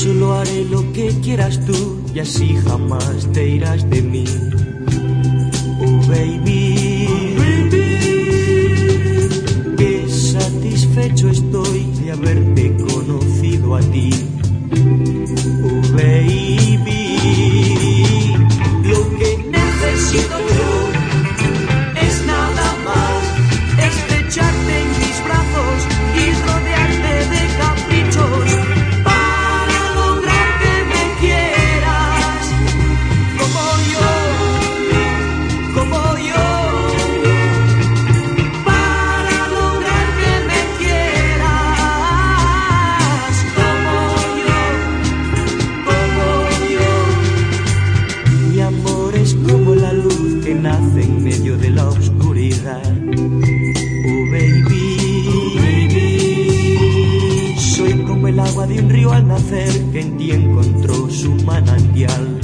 solo haré lo que quieras tú y así jamás te irás de mí. Oh baby, oh, baby. qué satisfecho estoy de haberte conocido a ti. nace en medio de la oscuridad. Oh baby, oh, baby. soy como el agua de un río al nacer que en ti encontró su manantial.